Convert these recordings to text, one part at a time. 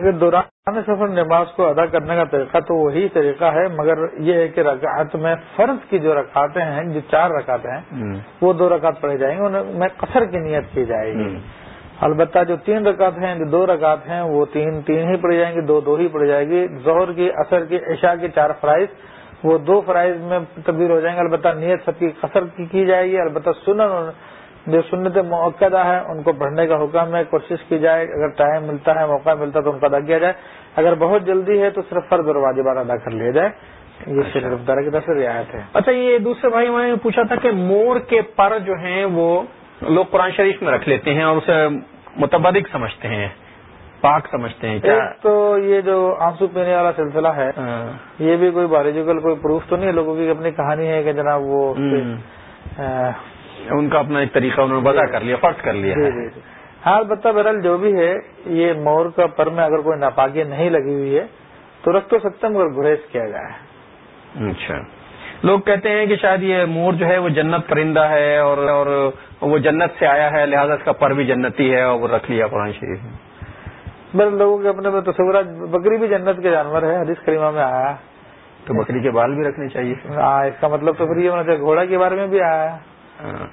اگر دوران سفر نماز کو ادا کرنے کا طریقہ تو وہی طریقہ ہے مگر یہ ہے کہ رکعت میں فرض کی جو رکعتیں ہیں جو چار رکعتیں ہیں وہ دو رکعت پڑھی جائیں گی ان میں قصر کی نیت کی جائے گی۔ البتہ جو تین رکعت ہیں جو دو رکعت ہیں وہ تین تین ہی پڑی جائیں گی دو دو ہی پڑی جائے گی۔ زہر کی اثر کی عشاء کی چار فرائض وہ دو فرائض میں تبدیل ہو جائیں گے۔ البتہ نیت سب کی قصر کی کی جائے گی البتہ سنن جو سنت موقع ہے ان کو پڑھنے کا حکم ہے کوشش کی جائے اگر ٹائم ملتا ہے موقع ملتا ہے تو ان کو ادا کیا جائے۔ اگر بہت جلدی ہے تو صرف فرض اور واجبات ادا کر لیا جائے۔ یہ شرف دار کی طرف سے رعایت ہے۔ اچھا یہ دوسرے بھائی میں نے پوچھا تھا کہ مور کے پر جو ہیں وہ لوگ قرآن شریف میں رکھ لیتے ہیں اور اسے متبادک سمجھتے ہیں پاک سمجھتے ہیں کیا؟ تو یہ جو آنسو پینے والا سلسلہ ہے ہاں۔ یہ بھی کوئی بایولوجیکل کوئی پروف تو نہیں ہے؟ لوگوں کی اپنی کہانی ہے کہ جناب وہ ان کا اپنا ایک طریقہ انہوں نے وضع کر لیا فرض کر لیا جی، جی، جی۔ ہاں البتہ بہرحال جو بھی ہے یہ مور کا پر میں اگر کوئی ناپاکی نہیں لگی ہوئی ہے تو رکھ تو سکتے ہیں مگر گریز کیا جائے۔ اچھا۔ لوگ کہتے ہیں کہ شاید یہ مور جو ہے وہ جنت پرندہ ہے اور اور وہ جنت سے آیا ہے لہذا اس کا پر بھی جنتی ہے اور وہ رکھ لیا قرآن شریف بس لوگوں کے اپنے میں تصورات بکری بھی جنت کے جانور ہے حدیث کریمہ میں آیا تو بکری کے بال بھی رکھنے چاہیے۔ ہاں اس کا مطلب تو پھر یہ ہونا چاہیے گھوڑا کے بارے میں بھی آیا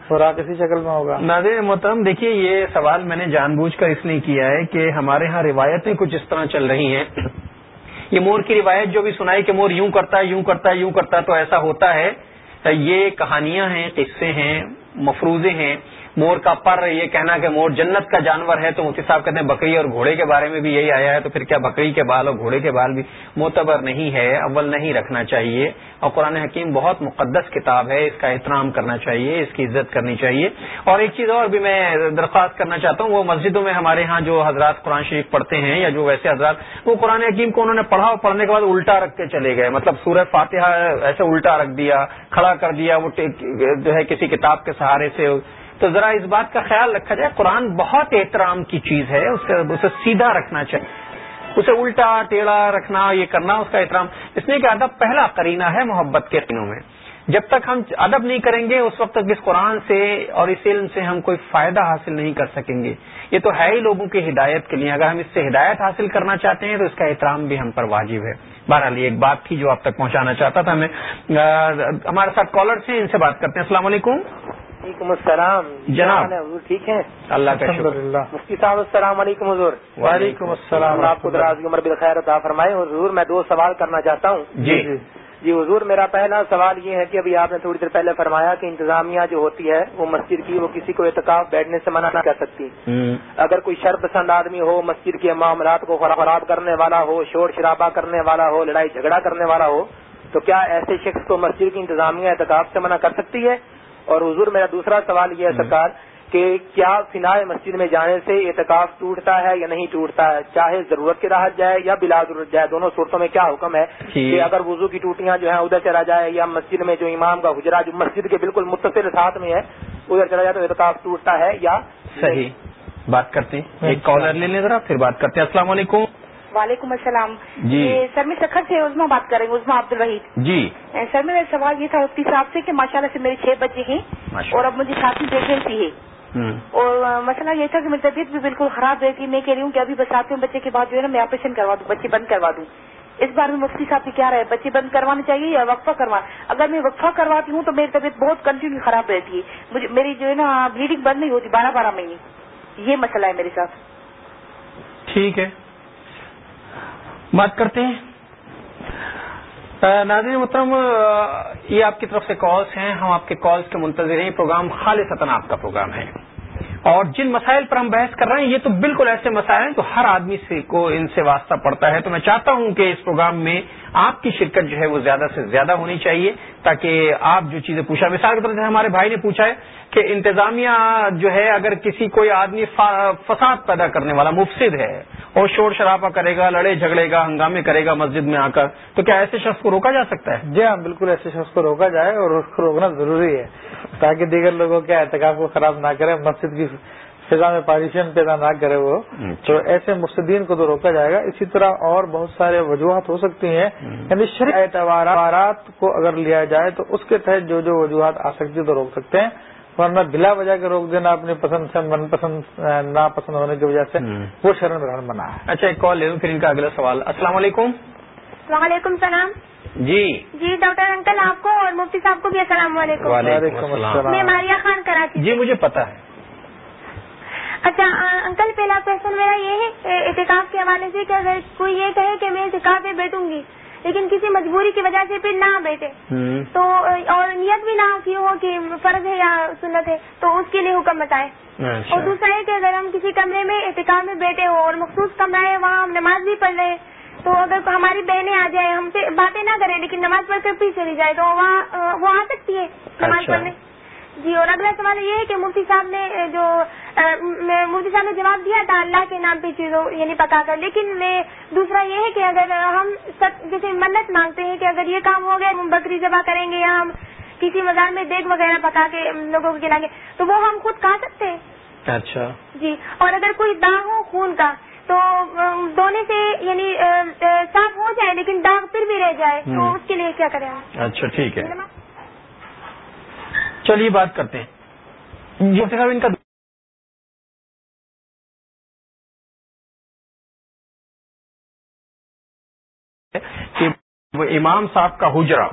خوراک کسی شکل میں ہوگا۔ ناظر محترم، دیکھیے، یہ سوال میں نے جان بوجھ کر اس لیے کیا ہے کہ ہمارے ہاں روایتیں کچھ اس طرح چل رہی ہیں۔ یہ مور کی روایت جو بھی سنائی کہ مور یوں کرتا ہے، یوں کرتا ہے، یوں کرتا ہے، تو ایسا ہوتا ہے۔ یہ کہانیاں ہیں، قصے ہیں، مفروضے ہیں۔ مور کا پر یہ کہنا کہ مور جنت کا جانور ہے تو مفتی صاحب کہتے ہیں بکری اور گھوڑے کے بارے میں بھی یہی آیا ہے تو پھر کیا بکری کے بال اور گھوڑے کے بال بھی معتبر نہیں ہے، اول نہیں رکھنا چاہیے۔ اور قرآن حکیم بہت مقدس کتاب ہے، اس کا احترام کرنا چاہیے، اس کی عزت کرنی چاہیے۔ اور ایک چیز اور بھی میں درخواست کرنا چاہتا ہوں، وہ مسجدوں میں ہمارے ہاں جو حضرات قرآن شریف پڑھتے ہیں یا جو ویسے حضرات، وہ قرآن حکیم کو انہوں نے پڑھا اور پڑھنے کے بعد الٹا رکھ کے چلے گئے۔ مطلب سورہ فاتحہ ایسے الٹا رکھ دیا، کھڑا کر دیا، وہ جو ہے کسی کتاب کے سہارے سے تو ذرا اس بات کا خیال رکھا جائے، قرآن بہت احترام کی چیز ہے، اسے اسے سیدھا رکھنا چاہیے۔ اسے الٹا ٹیڑھا رکھنا، یہ کرنا، اس کا احترام۔ اس لیے کہ ادب پہلا کرینہ ہے محبت کے دنوں میں۔ جب تک ہم ادب نہیں کریں گے، اس وقت تک اس قرآن سے اور اس علم سے ہم کوئی فائدہ حاصل نہیں کر سکیں گے۔ یہ تو ہے ہی لوگوں کی ہدایت کے لیے۔ اگر ہم اس سے ہدایت حاصل کرنا چاہتے ہیں، تو اس کا احترام بھی ہم پر واجب ہے۔ بہرحال ایک بات تھی جو آپ تک پہنچانا چاہتا تھا میں۔ ہمارے ساتھ کالرس ہیں، ان سے بات کرتے ہیں۔ السلام علیکم۔ وعلیکم السلام. جناب. حضور ٹھیک ہیں؟ اللہ کا شکر. مفتی صاحب السلام علیکم حضور. وعلیکم السلام آپ کو دراز عمر بالخیر عطا فرمائے. حضور میں دو سوال کرنا چاہتا ہوں. جی. جی. حضور میرا پہلا سوال یہ ہے کہ ابھی آپ نے تھوڑی دیر پہلے فرمایا کہ انتظامیہ جو ہوتی ہے وہ مسجد کی وہ کسی کو اعتکاف بیٹھنے سے منع نہ کر سکتی. اگر کوئی شر پسند آدمی ہو مسجد کے معاملات کو خراب کرنے والا ہو شور شرابہ کرنے والا ہو لڑائی جھگڑا کرنے والا ہو تو کیا ایسے شخص کو مسجد کی انتظامیہ اعتکاف سے منع کر سکتی ہے؟ اور حضور میرا دوسرا سوال یہ ہے سرکار کہ کیا فنا مسجد میں جانے سے اعتکاف ٹوٹتا ہے یا نہیں ٹوٹتا ہے؟ چاہے ضرورت کے راحت جائے یا بلا ضرورت جائے دونوں صورتوں میں کیا حکم ہے کہ اگر وضو کی ٹوٹیاں جو ہیں ادھر چلا جائے یا مسجد میں جو امام کا حجرا جو مسجد کے بالکل متصل ساتھ میں ہے ادھر چلا جائے تو اعتکاف ٹوٹتا ہے یا صحیح۔ بات کرتے ہیں۔ ایک کالر لے لیں ذرا پھر بات کرتے ہیں۔ السلام علیکم۔ وعلیکم السلام. جی. سر میں سکھر سے عزما بات کر رہی ہوں عزما عبد الرحید جی سر میرا سوال یہ تھا مفتی صاحب سے کہ ماشاء اللہ سے میرے چھ بچے ہیں اور اب مجھے ساتھی پریگنسی ہے اور مسئلہ یہ تھا کہ میری طبیعت بھی بالکل خراب رہتی ہے میں کہہ رہی ہوں کہ ابھی بساتویں بچے کے بعد جو ہے نا میں آپریشن کروا دوں بچے بند کروا دوں۔ اس بارے میں مفتی صاحب کی کیا رہے بچے بند کروانے چاہیے یا وقفہ کروا؟ اگر میں وقفہ کرواتی ہوں تو میری طبیعت بہت کنٹینیو خراب رہتی ہے۔ مجھے میری جو ہے نا بلیڈنگ بند نہیں ہوتی بارہ بارہ مہینے۔ یہ مسئلہ ہے میرے ساتھ۔ ٹھیک ہے۔ بات کرتے ہیں۔ ناظرین محترم یہ آپ کی طرف سے کالس ہیں۔ ہم آپ کے کالس کے منتظر ہیں۔ پروگرام خالص آپ کا پروگرام ہے۔ اور جن مسائل پر ہم بحث کر رہے ہیں، یہ تو بالکل ایسے مسائل ہیں جو ہر آدمی سے کو ان سے واسطہ پڑتا ہے۔ تو میں چاہتا ہوں کہ اس پروگرام میں آپ کی شرکت جو ہے وہ زیادہ سے زیادہ ہونی چاہیے، تاکہ آپ جو چیزیں پوچھا، مثال کے طور سے ہمارے بھائی نے پوچھا ہے کہ انتظامیہ جو ہے اگر کسی کوئی آدمی فساد پیدا کرنے والا مفسد ہے اور شور شرابہ کرے گا لڑے جھگڑے گا ہنگامے کرے گا مسجد میں آ کر تو کیا ایسے شخص کو روکا جا سکتا ہے؟ جی ہاں بالکل ایسے شخص کو روکا جائے اور اس کو روکنا ضروری ہے تاکہ دیگر لوگوں کے احتکاب کو خراب نہ کرے مسجد کی فضا میں پالیشن پیدا نہ کرے وہ۔ اچھا۔ تو ایسے مستدین کو تو روکا جائے گا۔ اسی طرح اور بہت سارے وجوہات ہو سکتی ہیں۔ یعنی اعتبارات کو اگر لیا جائے تو اس کے تحت جو جو وجوہات آ سکتی تو روک سکتے ہیں۔ ورنہ بلا وجہ کے روک دینا اپنی پسند سے من پسند ناپسند ہونے کی وجہ سے وہ شرم گرہن بنا ہے۔ اچھا ایک کال لے لوں پھر ان کا اگلا سوال۔ السلام علیکم۔ وعلیکم السلام جی۔ جی ڈاکٹر انکل آپ کو اور مفتی صاحب کو بھی السلام علیکم۔ وعلیکم السلام۔ میں ماریا خان کراچی۔ جی مجھے پتا ہے۔ اچھا انکل پہلا کوشچن میرا یہ ہے احتکاب کے حوالے سے کہ اگر کوئی یہ کہے کہ میں احتکاب میں بیٹھوں گی لیکن کسی مجبوری کی وجہ سے پھر نہ بیٹھے تو اور نیت بھی نہ کی ہو کہ فرض ہے یا سنت ہے تو اس کے لیے حکم بتائے اچھا۔ اور دوسرا ہے کہ اگر ہم کسی کمرے میں احتکاب میں بیٹھے ہو اور مخصوص کمرہ ہے وہاں ہم نماز بھی پڑھ رہے تو اگر ہماری بہنیں آ جائیں ہم سے باتیں نہ کریں لیکن نماز پڑھ کر پھر چلی جائے تو وہاں وہ آ سکتی ہے نماز اچھا۔ پڑھنے جی اور اگلا سوال یہ ہے کہ مفتی صاحب نے جو مفتی صاحب نے جواب دیا تھا اللہ کے نام پہ چیزوں یعنی پکا کر لیکن میں دوسرا یہ ہے کہ اگر ہم جیسے منت مانگتے ہیں کہ اگر یہ کام ہو گیا ہم بکری ذبح کریں گے یا ہم کسی مزار میں دیگ وغیرہ پکا کے لوگوں کو کھلائیں گے تو وہ ہم خود کھا سکتے ہیں۔ اچھا۔ جی اور اگر کوئی داغ ہو خون کا تو دھونے سے یعنی صاف ہو جائے لیکن داغ پھر بھی رہ جائے تو اس کے لیے کیا کریں اچھا ٹھیک ہے۔ چلیے بات کرتے ہیں۔ جی صاحب ان کا کہ وہ امام صاحب کا حجرا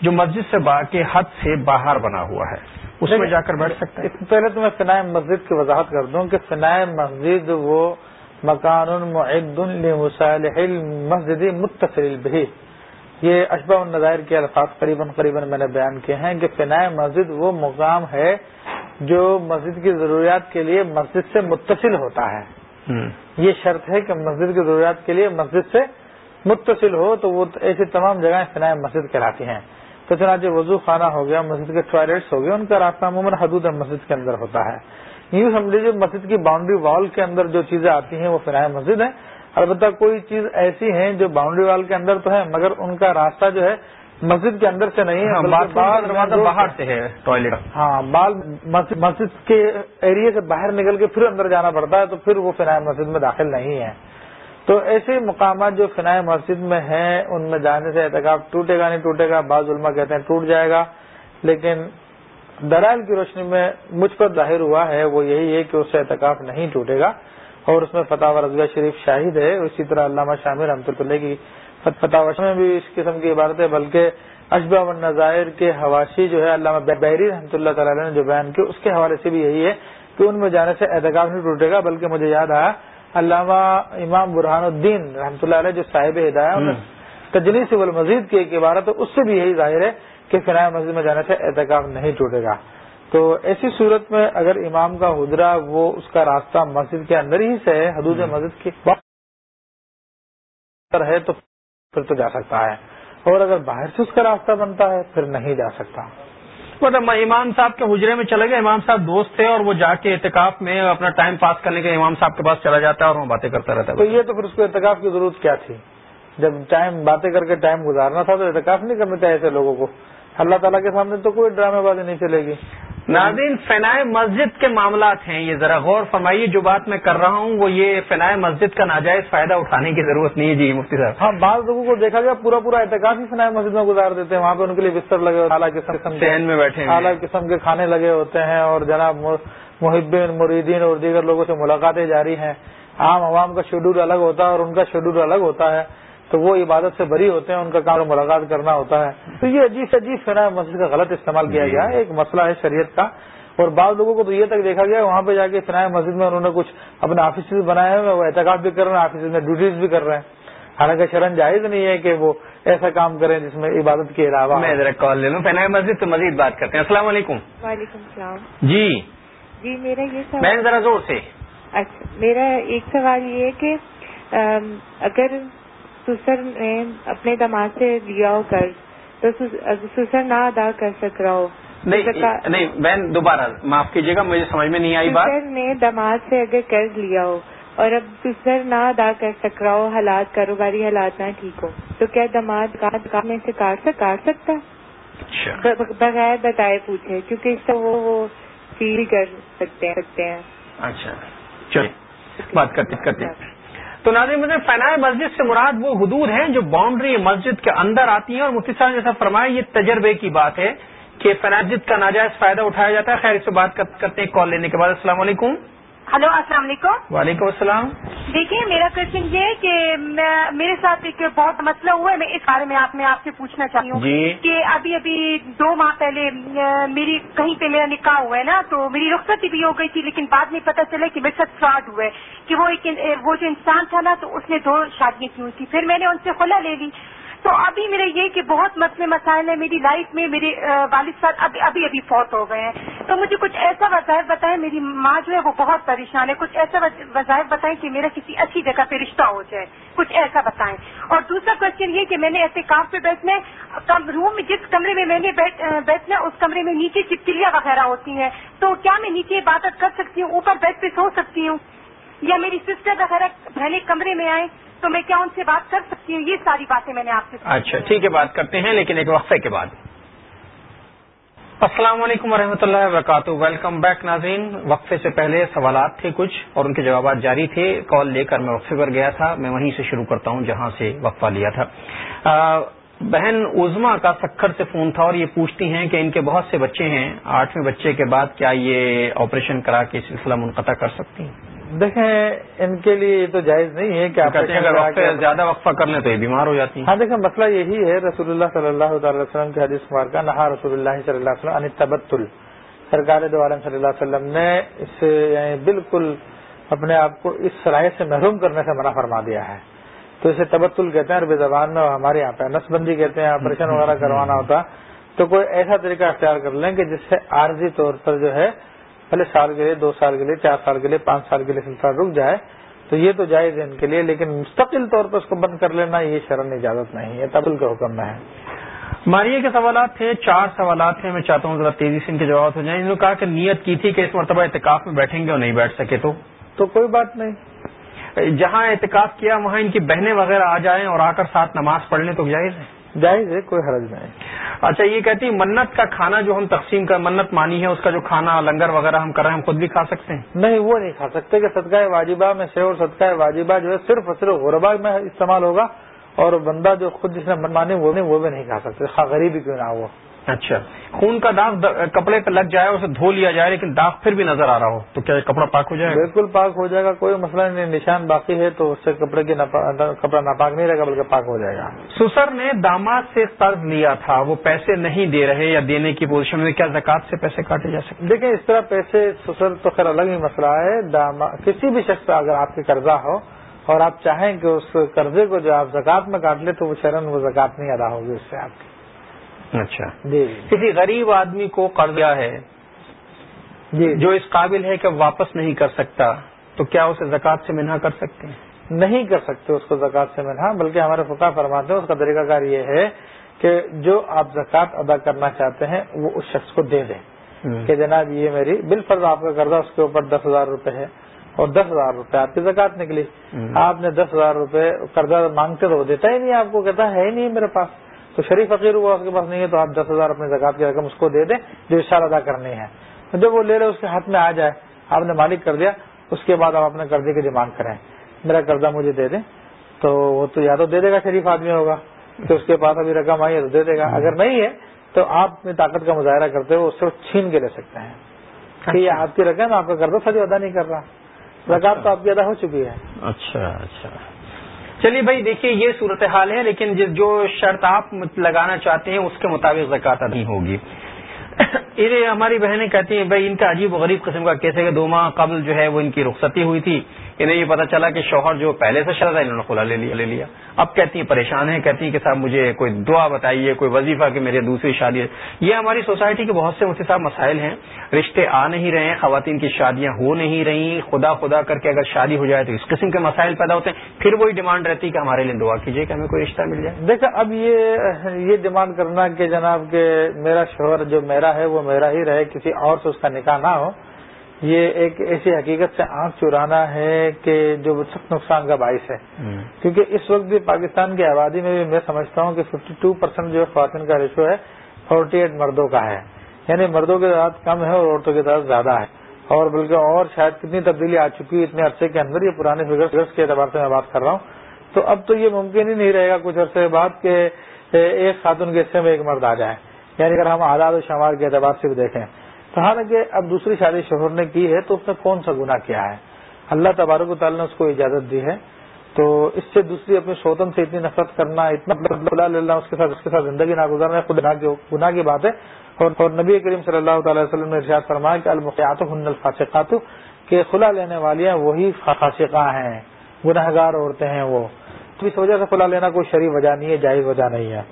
جو مسجد سے کے حد سے باہر بنا ہوا ہے اس میں جا کر بیٹھ سکتے ہیں۔ پہلے تو میں فنائے مسجد کی وضاحت کر دوں کہ فنائے مسجد وہ مکان معد لمصالح المسجد متصل بھی یہ اشبہ النظائر کے الفاظ قریباً قریباً میں نے بیان کیے ہیں کہ فنائے مسجد وہ مقام ہے جو مسجد کی ضروریات کے لیے مسجد سے متصل ہوتا ہے۔ یہ شرط ہے کہ مسجد کی ضروریات کے لیے مسجد سے متصل ہو تو وہ ایسی تمام جگہیں فنائے مسجد کہلاتی ہیں۔ تو چنانچہ وضو خانہ ہو گیا مسجد کے ٹوائلٹس ہو گئے ان کا راستہ عموماً حدود مسجد کے اندر ہوتا ہے۔ یوں سمجھ لیجیے مسجد کی باؤنڈری وال کے اندر جو چیزیں آتی ہیں وہ فنائے مسجد ہیں۔ البتہ کوئی چیز ایسی ہیں جو باؤنڈری وال کے اندر تو ہے مگر ان کا راستہ جو ہے مسجد کے اندر سے نہیں ہے ہاں، باہر سے ہے ٹوائلٹ ہاں بال مسجد کے ایریے سے باہر نکل کے پھر اندر جانا پڑتا ہے تو پھر وہ فنائے مسجد میں داخل نہیں ہے۔ تو ایسے مقامات جو فنائے مسجد میں ہیں ان میں جانے سے احتکاب ٹوٹے گا نہیں ٹوٹے گا بعض علماء کہتے ہیں ٹوٹ جائے گا۔ لیکن درائل کی روشنی میں مجھ پر ظاہر ہوا ہے وہ یہی ہے کہ اس سے احتکاب نہیں ٹوٹے گا۔ اور اس میں فتح رضویہ شریف شاہد ہے اسی طرح علامہ شامر رحمۃ اللہ کی فتح میں بھی اس قسم کی عبارت ہے بلکہ اشبا و نظائر کے حواشی جو ہے علامہ بیری رحمۃ اللہ تعالی نے جو بیان کی اس کے حوالے سے بھی یہی ہے کہ ان میں جانے سے احتکاب نہیں ٹوٹے گا بلکہ مجھے یاد آیا علامہ امام برحان الدین رحمۃ اللہ علیہ جو صاحب ہدایت تجلی سے مزید کی ایک عبارت ہے اس سے بھی یہی ظاہر ہے کہ فنائے مسجد میں جانے سے احتکاب نہیں ٹوٹے گا۔ تو ایسی صورت میں اگر امام کا حدرا وہ اس کا راستہ مسجد کے اندر ہی سے ہے حدود مسجد کی ہے تو پھر تو جا سکتا ہے۔ اور اگر باہر سے اس کا راستہ بنتا ہے پھر نہیں جا سکتا۔ مطلب امام صاحب کے حجرے میں چلے گئے امام صاحب دوست تھے اور وہ جا کے اعتکاف میں اپنا ٹائم پاس کرنے کے امام صاحب کے پاس چلا جاتا ہے اور وہ باتیں کرتا رہتا ہے۔ تو یہ تو پھر اس کو اعتکاف کی ضرورت کیا تھی؟ جب ٹائم باتیں کر کے ٹائم گزارنا تھا تو اعتکاف نہیں کرنا چاہیے ایسے لوگوں کو۔ اللہ تعالیٰ کے سامنے تو کوئی ڈرامے بازی نہیں چلے گی۔ ناظرین فنائے مسجد کے معاملات ہیں یہ ذرا غور فرمائیے جو بات میں کر رہا ہوں وہ یہ فنائے مسجد کا ناجائز فائدہ اٹھانے کی ضرورت نہیں ہے۔ جی مفتی صاحب۔ ہاں بعض لوگوں کو دیکھا گیا پورا پورا احتکاب ہی فنائے مسجد میں گزار دیتے ہیں۔ وہاں پہ ان کے لیے بستر لگے ہوتے اعلیٰ قسم کے میں بیٹھے اعلیٰ قسم کے کھانے لگے ہوتے ہیں اور جناب محبین مریدین اور دیگر لوگوں سے ملاقاتیں جاری ہیں۔ عام عوام کا شیڈول الگ ہوتا ہے اور ان کا شیڈول الگ ہوتا ہے۔ تو وہ عبادت سے بری ہوتے ہیں ان کا کام ملاقات کرنا ہوتا ہے۔ تو یہ عجیب سے عجیب فنا مسجد کا غلط استعمال کیا گیا ایک مسئلہ ہے شریعت کا۔ اور بعض لوگوں کو تو یہ تک دیکھا گیا وہاں پہ جا کے فنائے مسجد میں انہوں نے کچھ اپنے آفس بھی بنائے ہوئے وہ احتکاب بھی کر رہے ہیں آفس میں ڈیوٹیز بھی کر رہے ہیں۔ حالانکہ شرن جائز نہیں ہے کہ وہ ایسا کام کریں جس میں عبادت کے علاوہ۔ میں ذرا کال لے لوں۔ فنائے مسجد تو مزید بات کرتے ہیں۔ السلام علیکم۔ وعلیکم السلام۔ جی۔ جی میرا یہ سوال میں ذرا زور سے۔ اچھا میرا ایک سوال یہ ہے کہ اگر سسر نے اپنے دماغ سے لیا ہو کر تو سسر نہ ادا کر سک رہا ہو۔ نہیں بہن دوبارہ معاف کیجیے گا مجھے سمجھ میں نہیں آئی بات۔ سسر نے دماغ سے اگر قرض لیا ہو اور اب سسر نہ ادا کر سک رہا ہو حالات کاروباری حالات نہ ٹھیک ہو تو کیا دماغ میں سے کاٹ سکتا اچھا۔ بغیر بتائے پوچھے کیونکہ اس سے وہ فیل کر سکتے ہیں اچھا۔ چلو بات کرتے کرتے تو ناظرین، مجھے فنائے مسجد سے مراد وہ حدود ہیں جو باؤنڈری مسجد کے اندر آتی ہیں اور مفتی صاحب جیسا فرمایا، یہ تجربے کی بات ہے کہ فناجد کا ناجائز فائدہ اٹھایا جاتا ہے۔ خیر، اس سے بات کرتے ہیں، کال لینے کے بعد۔ السلام علیکم۔ ہلو السلام علیکم۔ وعلیکم السلام۔ دیکھیے میرا کوشچن یہ ہے کہ میرے ساتھ ایک بہت مسئلہ ہوا ہے میں اس بارے میں آپ میں آپ سے پوچھنا چاہتی ہوں جی۔ کہ ابھی ابھی دو ماہ پہلے میری کہیں پہ میرا نکاح ہوا ہے نا تو میری رخصتی بھی ہو گئی تھی لیکن بعد میں پتہ چلا کہ میرے ساتھ فراڈ ہوا ہے کہ وہ ایک وہ جو انسان تھا نا تو اس نے دو شادیاں کی ہوئی تھی۔ پھر میں نے ان سے خلا لے لی۔ تو ابھی میرا یہ کہ بہت مسئلے مسائل ہیں، میری لائف میں میرے والد صاحب ابھی ابھی ابھی فوت ہو گئے ہیں۔ تو مجھے کچھ ایسا وظائف بتائیں، میری ماں جو ہے وہ بہت پریشان ہے۔ کچھ ایسا وظائف بتائیں کہ میرا کسی اچھی جگہ پہ رشتہ ہو جائے۔ کچھ ایسا بتائیں۔ اور دوسرا کوشچن یہ کہ میں نے ایسے کام پہ بیٹھنے روم میں جس کمرے میں میں نے بیٹھنا اس کمرے میں نیچے چپکلیاں وغیرہ ہوتی ہیں۔ تو کیا میں نیچے عبادت کر سکتی ہوں؟ اوپر بیڈ پہ سو سکتی ہوں؟ یا میری سسٹر وغیرہ بہنیں کمرے میں آئیں؟ تو میں کیا ان سے بات کر سکتی ہوں؟ یہ ساری باتیں میں نے آپ سے اچھا ٹھیک ہے بات کرتے ہیں لیکن ایک وقفے کے بعد۔ السلام علیکم ورحمۃ اللہ وبرکاتہ۔ ویلکم بیک ناظرین۔ وقفے سے پہلے سوالات تھے کچھ اور ان کے جوابات جاری تھے۔ کال لے کر میں وقفے پر گیا تھا۔ میں وہیں سے شروع کرتا ہوں جہاں سے وقفہ لیا تھا۔ بہن عزما کا سکھر سے فون تھا اور یہ پوچھتی ہیں کہ ان کے بہت سے بچے ہیں۔ آٹھویں بچے کے بعد کیا یہ آپریشن کرا کے سلسلہ منقطع کر سکتی ہیں؟ دیکھیں ان کے لیے یہ تو جائز نہیں ہے کہ آپ زیادہ وقفہ کر تو بیمار ہو جاتی ہیں۔ ہاں دیکھیں مسئلہ یہی ہے رسول اللہ صلی اللہ تعالی وسلم کے حدیث کمار کا نہا رسول اللہ صلی اللہ علیہ وسلم تبتل سرکار دو عالم صلی اللہ علیہ وسلم نے اس سے یعنی بالکل اپنے آپ کو اس صلاحیت سے محروم کرنے سے منع فرما دیا ہے۔ تو اسے تبتل کہتے ہیں عربی زبان میں ہمارے یہاں پہ نس بندی کہتے ہیں آپریشن وغیرہ کروانا ہوتا۔ تو کوئی ایسا طریقہ اختیار کر لیں کہ جس سے عارضی طور پر جو ہے پہلے سال کے لیے دو سال کے لیے چار سال کے لیے پانچ سال کے لیے سلسلہ رک جائے تو یہ تو جائز ہے ان کے لیے لیکن مستقل طور پر اس کو بند کر لینا یہ شرم اجازت نہیں ہے تبل کے حکم میں ہے۔ ماریے کے سوالات تھے چار سوالات تھے میں چاہتا ہوں ذرا تیزی سے ان کے جواب ہو جائیں۔ انہوں نے کہا کہ نیت کی تھی کہ اس مرتبہ اعتکاف میں بیٹھیں گے اور نہیں بیٹھ سکے تو؟ تو کوئی بات نہیں۔ جہاں اعتکاف کیا وہاں ان کی بہنیں وغیرہ آ جائیں اور آ کر ساتھ نماز پڑھ لیں تو جائز ہے؟ جائز ہے کوئی حرج نہیں۔ اچھا یہ کہتی منت کا کھانا جو ہم تقسیم کر منت مانی ہے اس کا جو کھانا لنگر وغیرہ ہم کر رہے ہیں ہم خود بھی کھا سکتے ہیں؟ نہیں وہ نہیں کھا سکتے کہ صدقہ واجبہ میں سے اور صدقہ واجبہ جو ہے صرف اور صرف غربا میں استعمال ہوگا اور بندہ جو خود جس نے من مانی وہ بھی نہیں کھا سکتے غریبی کیوں نہ ہو۔ اچھا۔ خون کا داغ کپڑے پہ لگ جائے اسے دھو لیا جائے لیکن داغ پھر بھی نظر آ رہا ہو۔ تو کیا کپڑا پاک ہو جائے؟ گا بالکل پاک ہو جائے گا کوئی مسئلہ نہیں نشان باقی ہے تو اس سے کپڑے کی کپڑا ناپاک نہیں رہے گا بلکہ پاک ہو جائے گا۔ سسر نے داماد سے قرض لیا تھا وہ پیسے نہیں دے رہے یا دینے کی پوزیشن میں کیا زکات سے پیسے کاٹے جا سکتے دیکھیں اس طرح پیسے سسر تو خیر الگ ہی مسئلہ ہے۔ کسی بھی شخص اگر آپ کے قرضہ ہو اور آپ چاہیں کہ اس قرضے کو جو آپ زکات میں کاٹ لیں تو وہ شرن وہ زکات نہیں ادا ہوگی اس سے آپ کی۔ اچھا۔ جی کسی غریب آدمی کو قرض دیا ہے جی۔ جو اس قابل ہے کہ واپس نہیں کر سکتا تو کیا اسے زکات سے منع کر سکتے ہیں؟ نہیں کر سکتے اس کو زکات سے منع بلکہ ہمارے فقہ فرماتے ہیں اس کا طریقہ کار یہ ہے کہ جو آپ زکات ادا کرنا چاہتے ہیں وہ اس شخص کو دے دیں۔ کہ جناب یہ میری بال فرض آپ کا قرضہ اس کے اوپر دس ہزار روپے ہے اور دس ہزار روپے آپ کی زکات نکلی۔ آپ نے دس ہزار روپے قرضہ مانگتے تو وہ دیتا ہی نہیں آپ کو کہتا ہے ہی نہیں میرے پاس۔ تو شریف فقیر ہوا اس کے پاس نہیں ہے تو آپ دس ہزار اپنے زکات کی رقم اس کو دے دیں جو اشار ادا کرنی ہے۔ جب وہ لے رہے اس کے ہاتھ میں آ جائے۔ آپ نے مالک کر دیا اس کے بعد آپ اپنے قرضے کی ڈیمانڈ کریں۔ میرا قرضہ مجھے دے دیں۔ تو وہ تو یا تو دے دے گا شریف آدمی ہوگا۔ کہ اس کے پاس ابھی رقم آئی ہے تو دے دے گا۔ اگر نہیں ہے تو آپ اپنی طاقت کا مظاہرہ کرتے ہوئے اس سے چھین کے لے سکتے ہیں۔ کہ یہ آپ کی رقم آپ کا قرضہ سجو ادا نہیں کر رہا۔ رقاب تو آپ کی ادا ہو چکی ہے۔ اچھا اچھا۔ چلیے بھائی، دیکھیے، یہ صورتحال ہے، لیکن جو شرط آپ لگانا چاہتے ہیں، اس کے مطابق زکات نہیں ہوگی۔ ہماری بہنیں کہتی ہیں، بھائی، ان کا عجیب و غریب قسم کا کیسے کہ دو ماہ قبل جو ہے وہ ان کی رخصتی ہوئی تھی۔ انہیں یہ پتا چلا کہ شوہر جو پہلے سے شرط ہے، انہوں نے کھلا لے لیا لے لیا۔ اب کہتی ہیں، پریشان ہیں، کہتی ہیں کہ صاحب مجھے کوئی دعا بتائیے، کوئی وظیفہ کہ میری دوسری شادی ہے۔ یہ ہماری سوسائٹی کے بہت سے مفتی صاحب مسائل ہیں۔ رشتے آ نہیں رہے ہیں، خواتین کی شادیاں ہو نہیں رہی، خدا خدا کر کے اگر شادی ہو جائے تو اس قسم کے مسائل پیدا ہوتے ہیں۔ پھر وہی ڈیمانڈ رہتی ہے کہ ہمارے لیے دعا کیجیے کہ ہمیں کوئی رشتہ مل جائے۔ دیکھا، اب یہ یہ ڈیمانڈ کرنا کہ جناب کہ میرا شوہر جو میرا ہے، وہ میرا ہی رہے، کسی اور سے اس کا نکاح نہ ہو۔ یہ ایک ایسی حقیقت سے آنکھ چرانا ہے کہ جو سخت نقصان کا باعث ہے۔ کیونکہ اس وقت بھی پاکستان کی آبادی میں بھی میں سمجھتا ہوں کہ ففٹی ٹو پرسینٹ جو خواتین کا ریشو ہے فورٹی ایٹ مردوں کا ہے۔ یعنی مردوں کی تعداد کم ہے اور عورتوں کی تعداد زیادہ ہے۔ اور بلکہ اور شاید کتنی تبدیلی آ چکی ہے اتنے عرصے کے اندر یہ پرانے فگرس کے اعتبار سے میں بات کر رہا ہوں۔ تو اب تو یہ ممکن ہی نہیں رہے گا کچھ عرصے بعد کہ ایک خاتون کے حصے میں ایک مرد آ جائے۔ یعنی اگر ہم آزاد و شمار کے اعتبار سے بھی دیکھیں تو حالانکہ اب دوسری شادی شوہر نے کی ہے تو اس نے کون سا گناہ کیا ہے؟ اللہ تبارک و تعالیٰ نے اس کو اجازت دی ہے۔ تو اس سے دوسری اپنی سوتن سے اتنی نفرت کرنا، اتنا اللہ اس کے ساتھ، اس کے ساتھ زندگی نہ گزارنا خود گناہ کی بات ہے۔ اور نبی کریم صلی اللہ تعالی وسلم نے ارشاد فرمایا کہ المقیات ہن الفاصقات کہ خلا لینے والی وہی فاصقہ ہیں گناہ گار عورتیں ہیں وہ۔ تو اس وجہ سے خلا لینا کوئی شریف وجہ نہیں ہے، جائز وجہ نہیں ہے۔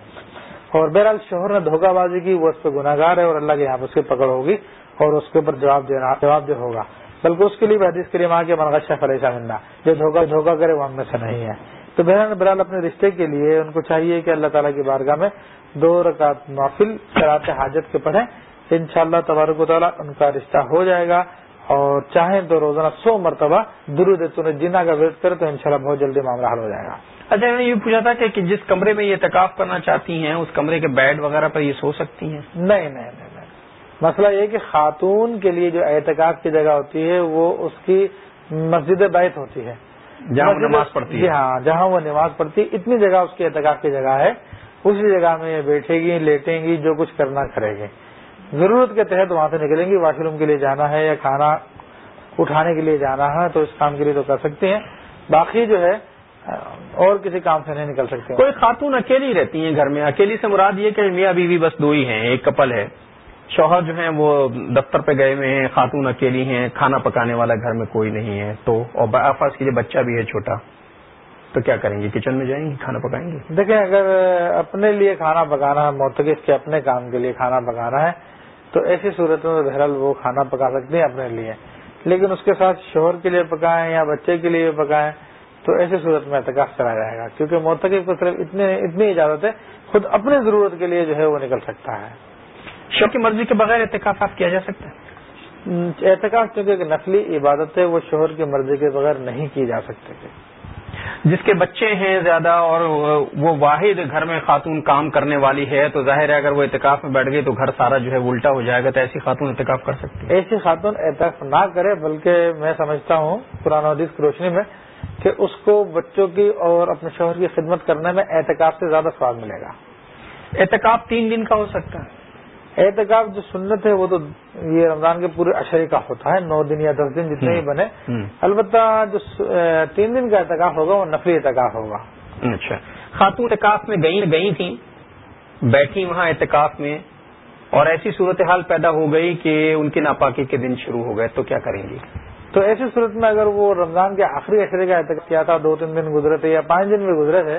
اور بہرحال شوہر نے دھوکہ بازی کی، وہ اس پہ گناہ گار ہے اور اللہ کے یہاں اس کی پکڑ ہوگی اور اس کے اوپر جواب دینا، جواب جو ہوگا۔ بلکہ اس کے لیے حدیث کے لیے ماں کے منغشہ فریشہ ملنا جو دھوکہ دھوکہ کرے وہ ہم میں سے نہیں ہے۔ تو بہرحال بہرحال اپنے رشتے کے لیے ان کو چاہیے کہ اللہ تعالیٰ کی بارگاہ میں دو رکعت نافل شرات حاجت کے پڑھیں۔ ان شاء اللہ تبارک و تعالیٰ ان کا رشتہ ہو جائے گا اور چاہیں تو روزانہ سو مرتبہ درود جنا کا ویٹ کرے تو انشاءاللہ بہت جلدی معاملہ حل ہو جائے گا۔ اچھا میں نے یہ پوچھا تھا کہ جس کمرے میں یہ اعتکاف کرنا چاہتی ہیں اس کمرے کے بیڈ وغیرہ پر یہ سو سکتی ہیں؟ نہیں نہیں نہیں مسئلہ یہ کہ خاتون کے لیے جو اعتکاف کی جگہ ہوتی ہے وہ اس کی مسجد بیت ہوتی ہے۔ جہاں وہ نماز پڑھتی ہے۔ جی ہاں جہاں وہ نماز پڑھتی ہے اتنی جگہ اس کی اعتکاف کی جگہ ہے۔ اسی جگہ میں بیٹھے گی لیٹیں گی جو کچھ کرنا کرے گی۔ ضرورت کے تحت وہاں سے نکلیں گی واش روم کے لیے جانا ہے یا کھانا اٹھانے کے لیے جانا ہے تو اس کام کے لیے تو کر سکتے ہیں۔ باقی جو ہے اور کسی کام سے نہیں نکل سکتے۔ کوئی خاتون اکیلی رہتی ہیں گھر میں؟ اکیلی سے مراد یہ کہ میاں بیوی بس دو ہی ہیں ایک کپل ہے۔ شوہر جو ہیں وہ دفتر پہ گئے ہوئے ہیں خاتون اکیلی ہیں کھانا پکانے والا گھر میں کوئی نہیں ہے۔ تو اور آفاظ کے لیے بچہ بھی ہے چھوٹا۔ تو کیا کریں گے؟ کچن میں جائیں گے کھانا پکائیں گے؟ دیکھیں اگر اپنے لیے کھانا پکانا ہے موتقف کے اپنے کام کے لیے کھانا پکانا ہے تو ایسی صورتوں میں بہرحال وہ کھانا پکا سکتے ہیں اپنے لیے۔ لیکن اس کے ساتھ شوہر کے لیے پکائیں یا بچے کے لیے پکائیں تو ایسی صورت میں احتکاف کرا جائے گا کیونکہ موتقف کو صرف اتنی اجازت ہے خود اپنی ضرورت کے لیے جو ہے وہ نکل سکتا ہے۔ شوق کی مرضی کے بغیر احتکاف کیا جا سکتا ہے؟ احتکاف چونکہ نسلی عبادت ہے وہ شوہر کی مرضی کے بغیر نہیں کی جا سکتے۔ جس کے بچے ہیں زیادہ اور وہ واحد گھر میں خاتون کام کرنے والی ہے تو ظاہر ہے اگر وہ اعتکاف میں بیٹھ گئی تو گھر سارا جو ہے الٹا ہو جائے گا تو ایسی خاتون اعتکاف کر سکتی ہے۔ ایسی خاتون اعتکاف نہ کرے بلکہ میں سمجھتا ہوں قرآن حدیث کی روشنی میں کہ اس کو بچوں کی اور اپنے شوہر کی خدمت کرنے میں احتکاب سے زیادہ سواد ملے گا۔ احتکاب تین دن کا ہو سکتا ہے۔ احتکاب جو سنت ہے وہ تو یہ رمضان کے پورے اشرے کا ہوتا ہے نو دن یا دس دن جتنے ہی بنے۔ البتہ جو تین دن کا احتکاف ہوگا وہ نفلی احتکاف ہوگا۔ اچھا۔ خاتون اعتکاف میں گئی گئی تھیں۔ بیٹھی وہاں اعتکاف میں۔ اور ایسی صورتحال پیدا ہو گئی کہ ان کی ناپاکی کے دن شروع ہو گئے تو کیا کریں گی؟ تو ایسی صورت میں اگر وہ رمضان کے آخری اشرے کا احتکاب کیا تھا، دو تین دن گزرے تھے یا پانچ دن بھی گزرے تھے،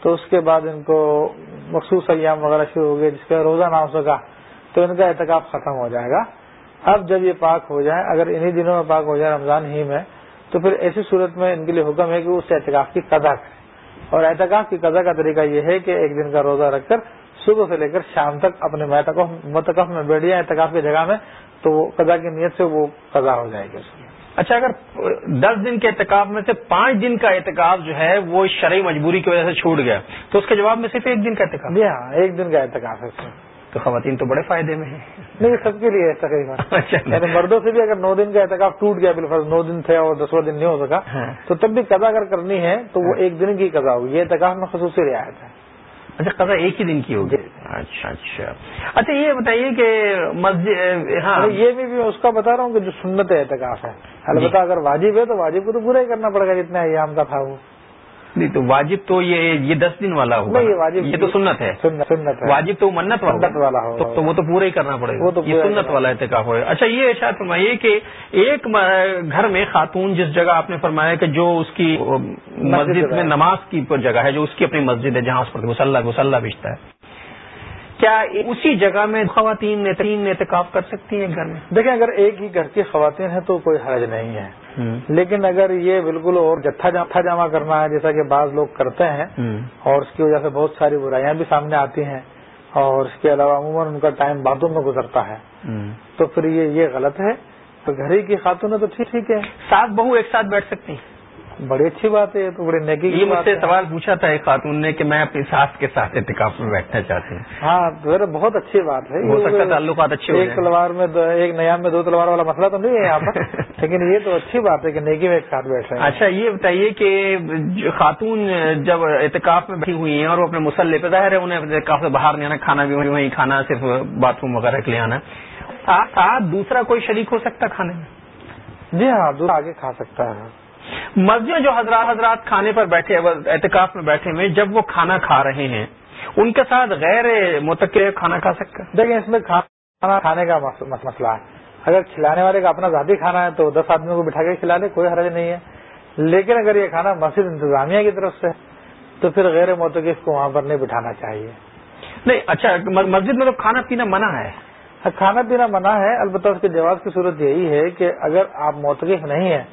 تو اس کے بعد ان کو مخصوص ایام وغیرہ شروع ہو گئے، جس کا روزہ نہ ہو سکا، تو ان کا احتکاب ختم ہو جائے گا۔ اب جب یہ پاک ہو جائے، اگر انہی دنوں میں پاک ہو جائے رمضان ہی میں، تو پھر ایسی صورت میں ان کے لیے حکم ہے کہ اس احتکاف کی قضا کریں۔ اور احتکاف کی قضا کا طریقہ یہ ہے کہ ایک دن کا روزہ رکھ کر صبح سے لے کر شام تک اپنے متقف میں بیٹھ جائیں احتکاف کی جگہ میں، تو وہ قضا کی نیت سے وہ قضا ہو جائے گی۔ اس میں اچھا اگر دس دن کے اعتکاف میں سے پانچ دن کا اعتکاف جو ہے وہ شرعی مجبوری کی وجہ سے چھوٹ گیا تو اس کے جواب میں صرف ایک دن کا اعتکاف؟ جی ہاں ایک دن کا اعتکاف ہے تو خواتین تو بڑے فائدے میں ہیں۔ نہیں سب کے لیے تقریباً۔ اچھا۔ یعنی مردوں سے بھی اگر نو دن کا احتکاب ٹوٹ گیا بالفرض نو دن تھے اور دسواں دن نہیں ہو سکا ہاں۔ تو تب بھی قضا اگر کرنی ہے تو وہ ایک دن کی قضا ہوگی۔ یہ احتکاب میں خصوصی رعایت ہے۔ اچھا قضا ایک ہی دن کی ہوگی جی۔ اچھا اچھا اچھا یہ بتائیے کہ مسجد ہاں یہ بھی میں اس کا بتا رہا ہوں کہ جو سنت احتکاف ہے البتہ جی۔ اگر واجب ہے تو واجب کو تو پورا ہی کرنا پڑے گا جتنا ایام کا تھا وہ نہیں تو واجب تو یہ دس دن والا ہوگا یہ واجب یہ تو سنت ہے۔ سنت واجب تو منت والا تو وہ تو پورا ہی کرنا پڑے گا۔ یہ سنت والا احتکاب ہوئے۔ اچھا یہ اشاعت فرمائیے کہ ایک گھر میں خاتون جس جگہ آپ نے فرمایا کہ جو اس کی مسجد میں نماز کی جگہ ہے جو اس کی اپنی مسجد ہے جہاں اس پر غسلہ غسلہ بیچتا ہے۔ کیا اسی جگہ میں خواتین اعتکاف کر سکتی ہیں گھر میں؟ دیکھیں اگر ایک ہی گھر کی خواتین ہیں تو کوئی حرج نہیں ہے۔ لیکن اگر یہ بالکل اور جتھا جتھا جمع کرنا ہے جیسا کہ بعض لوگ کرتے ہیں اور اس کی وجہ سے بہت ساری برائیاں بھی سامنے آتی ہیں اور اس کے علاوہ عموماً ان کا ٹائم باتوں میں گزرتا ہے۔ تو پھر یہ یہ غلط ہے۔ تو گھر ہی کی خاتون ہے تو ٹھیک ٹھیک ہے۔ سات بہو ایک ساتھ بیٹھ سکتی ہیں۔ بڑی اچھی بات ہے تو بڑی نیکی یہ مجھ سے سوال پوچھا تھا ایک خاتون نے کہ میں اپنی ساس کے ساتھ اعتکاف میں بیٹھنا چاہتی ہوں۔ ہاں بہت اچھی بات ہے۔ ہو سکتا تعلقات اچھے ایک تلوار میں ایک نیام میں دو تلوار والا مسئلہ تو نہیں ہے یہاں پر لیکن یہ تو اچھی بات ہے کہ نیکی میں ایک ساتھ بیٹھ رہے ہیں۔ اچھا یہ بتائیے کہ خاتون جب اعتکاف میں بیٹھی ہوئی ہیں اور وہ اپنے مسلح پہ ظاہر ہے انہیں اعتکاف سے باہر نہیں آنا کھانا بھی وہیں کھانا صرف باتھ روم وغیرہ کے لیے آنا۔ ساتھ دوسرا کوئی شریک ہو سکتا کھانے میں؟ جی ہاں دوسرا آگے کھا سکتا ہے۔ مسجد جو حضرات حضرات کھانے پر بیٹھے احتکاف میں بیٹھے ہوئے جب وہ کھانا کھا رہے ہیں ان کے ساتھ غیر متقل کھانا کھا سکتا دیکھیں اس میں کھانا کھانے کا مسئلہ ہے۔ اگر کھلانے والے کا اپنا ذاتی کھانا ہے تو دس آدمیوں کو بٹھا کے کھلا لے کوئی حرج نہیں ہے۔ لیکن اگر یہ کھانا مسجد انتظامیہ کی طرف سے تو پھر غیر متقف کو وہاں پر نہیں بٹھانا چاہیے۔ نہیں اچھا مسجد میں تو کھانا پینا منع ہے۔ ہاں، کھانا پینا منع ہے البتہ اس کے جواز کی صورت یہی ہے کہ اگر آپ موتقف نہیں ہیں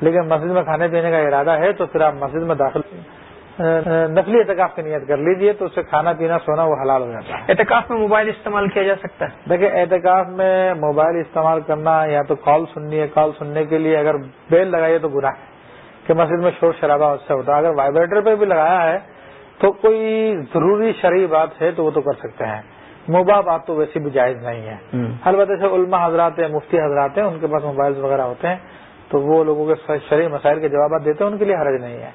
لیکن مسجد میں کھانے پینے کا ارادہ ہے تو پھر آپ مسجد میں داخل نقلی اعتکاف کی نیت کر لیجیے تو اس سے کھانا پینا سونا وہ حلال ہو جاتا ہے۔ اعتکاف میں موبائل استعمال کیا جا سکتا ہے؟ دیکھیں اعتکاف میں موبائل استعمال کرنا یا تو کال سننی ہے کال سننے کے لیے اگر بیل لگائیے تو برا ہے کہ مسجد میں شور شرابہ اس سے ہوتا ہے۔ اگر وائبریٹر پہ بھی لگایا ہے تو کوئی ضروری شرعی بات ہے تو وہ تو کر سکتے ہیں۔ موبا بات تو ویسی بھی جائز نہیں ہے۔ البتہ سے علماء حضرات ہیں مفتی حضرات ہیں ان کے پاس موبائل وغیرہ ہوتے ہیں۔ تو وہ لوگوں کے شرعی مسائل کے جوابات دیتے ہیں ان کے لیے حرج نہیں ہے۔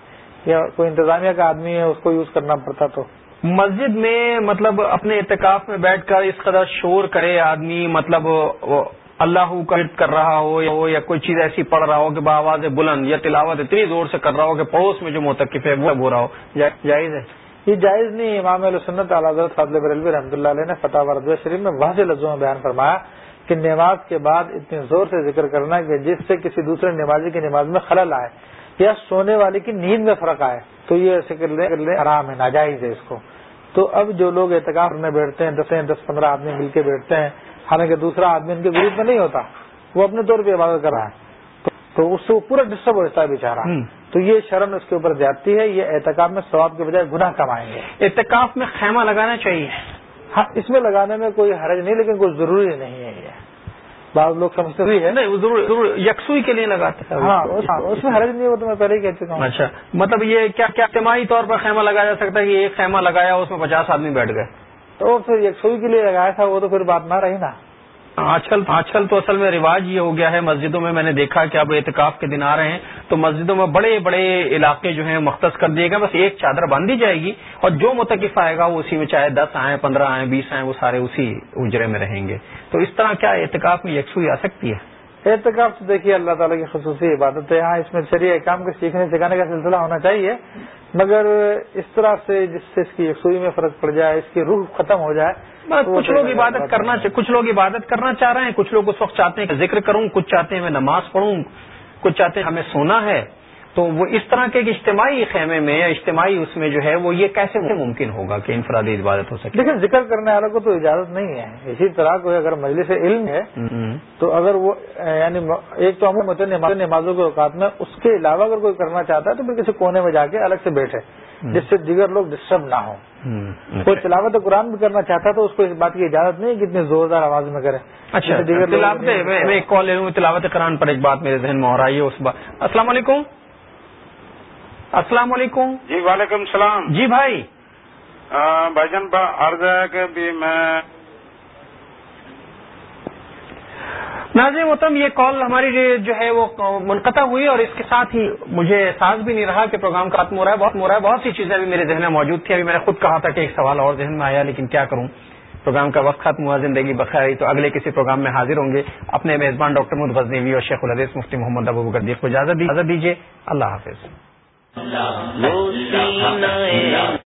یا کوئی انتظامیہ کا آدمی ہے اس کو یوز کرنا پڑتا تو۔ مسجد میں مطلب اپنے اعتکاف میں بیٹھ کر اس قدر شور کرے آدمی مطلب اللہ کا کر رہا ہو یا کوئی چیز ایسی پڑھ رہا ہو کہ بآواز بلند یا تلاوت اتنی زور سے کر رہا ہو کہ پڑوس میں جو متقف ہے وہ ہو رہا ہو۔ جائز ہے۔ یہ جائز نہیں امام علیہ سنت علیہ فضل برلوی رحمۃ اللہ علیہ نے فتح وردو شریف میں واضح لفظوں میں بیان فرمایا کہ نماز کے بعد اتنے زور سے ذکر کرنا کہ جس سے کسی دوسرے نمازی کی نماز میں خلل آئے یا سونے والے کی نیند میں فرق آئے تو یہ ایسے کر لیں آرام ہے ناجائز ہے اس کو۔ تو اب جو لوگ اعتکاف میں بیٹھتے ہیں دس دس پندرہ آدمی مل کے بیٹھتے ہیں حالانکہ دوسرا آدمی ان کے گروپ میں نہیں ہوتا وہ اپنے طور پہ عبادت کر رہا ہے۔ تو اس سے وہ پورا ڈسٹرب ہو جاتا ہے بےچارا تو یہ شرم اس کے اوپر جاتی ہے یہ احتکاب میں ثواب کے بجائے گناہ کمائیں گے۔ احتکاف میں خیمہ لگانا چاہیے۔ اس میں لگانے میں کوئی حرج نہیں لیکن کوئی ضروری نہیں ہے یہ۔ بعض لوگ سمجھتے نہیں ضرور یکسوئی کے لیے لگاتے ہیں۔ ہاں اس میں حرج نہیں ہو تو میں پہلے ہی کہہ چکا ہوں۔ اچھا مطلب یہ کیا کیا اجتماعی طور پر خیمہ لگایا جا سکتا ہے کہ ایک خیمہ لگایا اس میں پچاس آدمی بیٹھ گئے؟ تو پھر یکسوئی کے لیے لگایا تھا وہ تو پھر بات نہ رہی نا۔ آج کل آج کل تو اصل میں رواج یہ ہو گیا ہے، مسجدوں میں میں نے دیکھا کہ اب اعتکاف کے دن آ رہے ہیں، تو مسجدوں میں بڑے بڑے علاقے جو ہیں مختص کر دیے گئے، بس ایک چادر باندھی جائے گی اور جو متقف آئے گا وہ اسی میں چاہے دس آئیں، پندرہ آئیں، بیس آئیں، وہ سارے اسی اجرے میں رہیں گے۔ تو اس طرح کیا اعتکاف میں یکسوئی آ سکتی ہے؟ اعتکاف تو دیکھیے اللہ تعالیٰ کی خصوصی عبادت ہے۔ یہاں اس میں شریع کام کے سیکھنے سکھانے کا سلسلہ ہونا چاہیے مگر اس طرح سے جس سے اس کی یکسوئی میں فرق پڑ جائے اس کی روح ختم ہو جائے کچھ لوگ عبادت کرنا کچھ لوگ عبادت کرنا چاہ رہے ہیں کچھ لوگ اس وقت چاہتے ہیں کہ ذکر کروں کچھ چاہتے ہیں میں نماز پڑھوں کچھ چاہتے ہیں ہمیں سونا ہے۔ تو وہ اس طرح کے اجتماعی خیمے میں یا اجتماعی اس میں جو ہے وہ یہ کیسے ممکن ہوگا کہ انفرادی عبادت ہو سکے؟ لیکن ذکر کرنے والوں کو تو اجازت نہیں ہے۔ اسی طرح کوئی اگر مجلس علم ہے تو اگر وہ یعنی ایک تو ہم نمازوں کے اوقات میں اس کے علاوہ اگر کوئی کرنا چاہتا ہے تو پھر کسی کونے میں جا کے الگ سے بیٹھے جس سے دیگر لوگ ڈسٹرب نہ ہوں۔ کوئی تلاوت قرآن بھی کرنا چاہتا ہے تو اس کو اس بات کی اجازت نہیں کہ اتنی زوردار آواز میں کرے۔ اچھا۔ تلاوت میں ایک کال لے لوں تلاوت قرآن پر ایک بات میرے ذہن میں ہو رہا ہے اس بات۔ السلام علیکم۔ السلام علیکم۔ جی وعلیکم السلام۔ جی بھائی۔ بھائی جان عرض ہے کہ بھی میں ناظرین محتم یہ کال ہماری جو ہے وہ منقطع ہوئی اور اس کے ساتھ ہی مجھے احساس بھی نہیں رہا کہ پروگرام ختم ہو رہا ہے بہت ہو رہا ہے بہت سی چیزیں ابھی میرے ذہن میں موجود تھی ابھی میں نے خود کہا تھا کہ ایک سوال اور ذہن میں آیا لیکن کیا کروں؟ پروگرام کا وقت ختم ہوا زندگی بخیر تو اگلے کسی پروگرام میں حاضر ہوں گے۔ اپنے میزبان ڈاکٹر محمد غزنی اور شیخ الحدیث مفتی محمد ابو بکر کو اجازت دیجیے اللہ حافظ۔ وہ سینہ